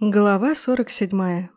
Глава 47.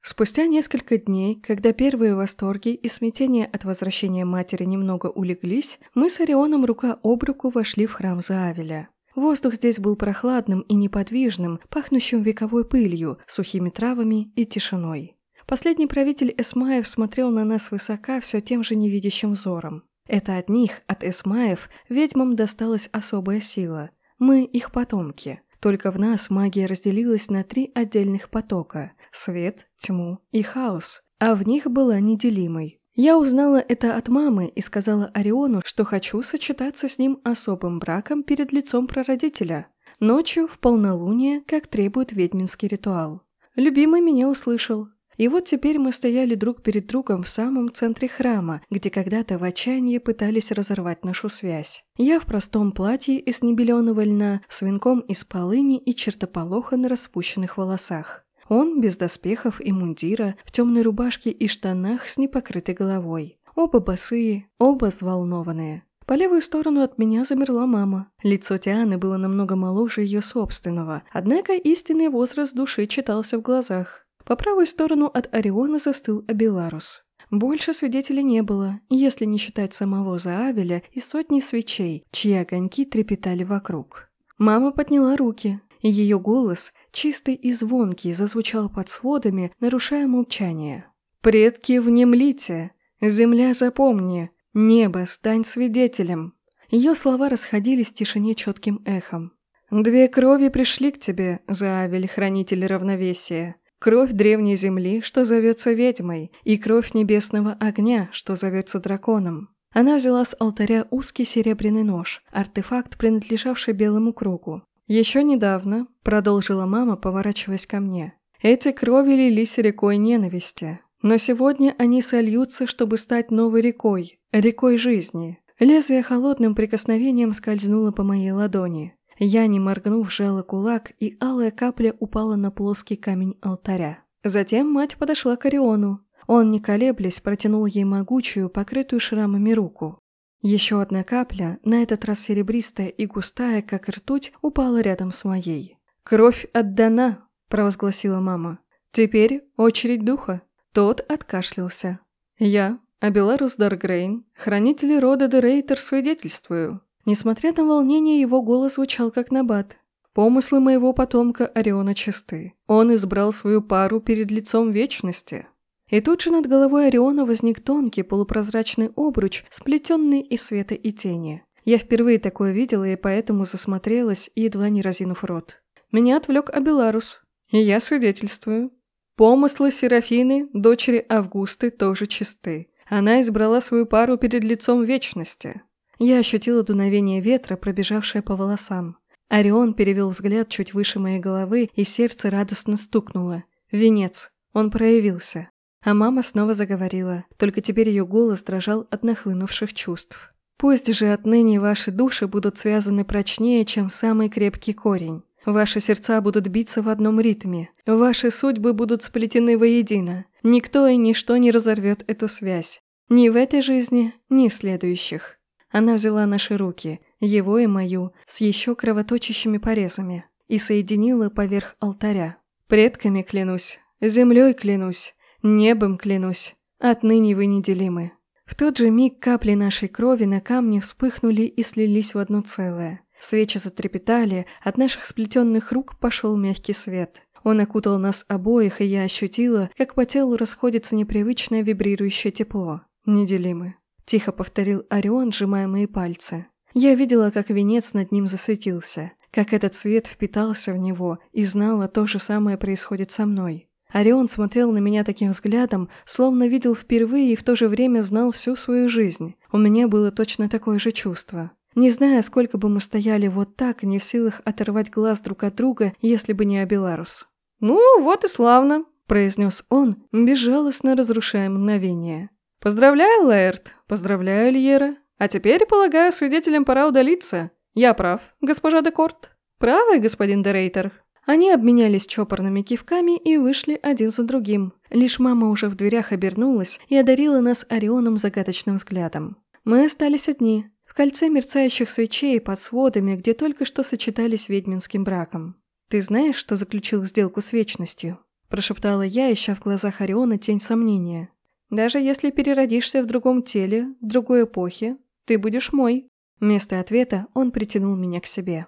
Спустя несколько дней, когда первые восторги и смятение от возвращения матери немного улеглись, мы с Орионом рука об руку вошли в храм Заавеля. Воздух здесь был прохладным и неподвижным, пахнущим вековой пылью, сухими травами и тишиной. Последний правитель Эсмаев смотрел на нас высока все тем же невидящим взором. Это от них, от Эсмаев, ведьмам досталась особая сила. Мы их потомки – только в нас магия разделилась на три отдельных потока – свет, тьму и хаос, а в них была неделимой. Я узнала это от мамы и сказала Ориону, что хочу сочетаться с ним особым браком перед лицом прародителя. Ночью, в полнолуние, как требует ведьминский ритуал. Любимый меня услышал, и вот теперь мы стояли друг перед другом в самом центре храма, где когда-то в отчаянии пытались разорвать нашу связь. Я в простом платье из небеленого льна, с венком из полыни и чертополоха на распущенных волосах. Он без доспехов и мундира, в темной рубашке и штанах с непокрытой головой. Оба босые, оба взволнованные. По левую сторону от меня замерла мама. Лицо Тианы было намного моложе ее собственного, однако истинный возраст души читался в глазах. По правую сторону от Ориона застыл Абеларус. Больше свидетелей не было, если не считать самого Заавеля и сотни свечей, чьи огоньки трепетали вокруг. Мама подняла руки, и ее голос, чистый и звонкий, зазвучал под сводами, нарушая молчание. «Предки, внемлите! Земля, запомни! Небо, стань свидетелем!» Ее слова расходились в тишине четким эхом. «Две крови пришли к тебе, Заавель, хранитель равновесия. Кровь древней земли, что зовется ведьмой, и кровь небесного огня, что зовется драконом. Она взяла с алтаря узкий серебряный нож, артефакт, принадлежавший белому кругу. «Еще недавно», — продолжила мама, поворачиваясь ко мне, — «эти крови лились рекой ненависти. Но сегодня они сольются, чтобы стать новой рекой, рекой жизни». Лезвие холодным прикосновением скользнуло по моей ладони. Я, не моргнув, сжала кулак, и алая капля упала на плоский камень алтаря. Затем мать подошла к Ориону. Он, не колеблясь, протянул ей могучую, покрытую шрамами руку. Еще одна капля, на этот раз серебристая и густая, как ртуть, упала рядом с моей. «Кровь отдана!» – провозгласила мама. «Теперь очередь духа». Тот откашлялся. «Я, Абеларус Даргрейн, хранитель рода Дерейтер, свидетельствую. Несмотря на волнение, его голос звучал как набат. Помыслы моего потомка Ориона чисты. Он избрал свою пару перед лицом вечности. И тут же над головой Ориона возник тонкий полупрозрачный обруч, сплетенный из света и тени. Я впервые такое видела и поэтому засмотрелась, едва не разинув рот. Меня отвлек Абеларус, и я свидетельствую. Помыслы Серафины, дочери Августы, тоже чисты. Она избрала свою пару перед лицом вечности. Я ощутила дуновение ветра, пробежавшее по волосам. Орион перевел взгляд чуть выше моей головы, и сердце радостно стукнуло. Венец. Он проявился. А мама снова заговорила, только теперь ее голос дрожал от нахлынувших чувств. «Пусть же отныне ваши души будут связаны прочнее, чем самый крепкий корень. Ваши сердца будут биться в одном ритме. Ваши судьбы будут сплетены воедино. Никто и ничто не разорвет эту связь. Ни в этой жизни, ни в следующих. Она взяла наши руки, его и мою, с еще кровоточащими порезами, и соединила поверх алтаря. Предками клянусь, землей клянусь, небом клянусь, отныне вы неделимы. В тот же миг капли нашей крови на камне вспыхнули и слились в одно целое. Свечи затрепетали, от наших сплетенных рук пошел мягкий свет. Он окутал нас обоих, и я ощутила, как по телу расходится непривычное вибрирующее тепло. Неделимы. Тихо повторил Орион, сжимая мои пальцы. Я видела, как венец над ним засветился, как этот свет впитался в него, и знала, то же самое происходит со мной. Орион смотрел на меня таким взглядом, словно видел впервые и в то же время знал всю свою жизнь. У меня было точно такое же чувство. Не зная, сколько бы мы стояли вот так, не в силах оторвать глаз друг от друга, если бы не Абеларус. «Ну, вот и славно», – произнес он, безжалостно разрушая мгновение. «Поздравляю, Лаэрт! Поздравляю, Льера! А теперь, полагаю, свидетелям пора удалиться. Я прав, госпожа Декорт. Правы, господин Дерейтер?» Они обменялись чопорными кивками и вышли один за другим. Лишь мама уже в дверях обернулась и одарила нас Орионом загадочным взглядом. Мы остались одни, в кольце мерцающих свечей под сводами, где только что сочетались ведьминским браком. «Ты знаешь, что заключил сделку с вечностью?» – прошептала я, ища в глазах Ориона тень сомнения. «Даже если переродишься в другом теле, в другой эпохе, ты будешь мой». Вместо ответа он притянул меня к себе.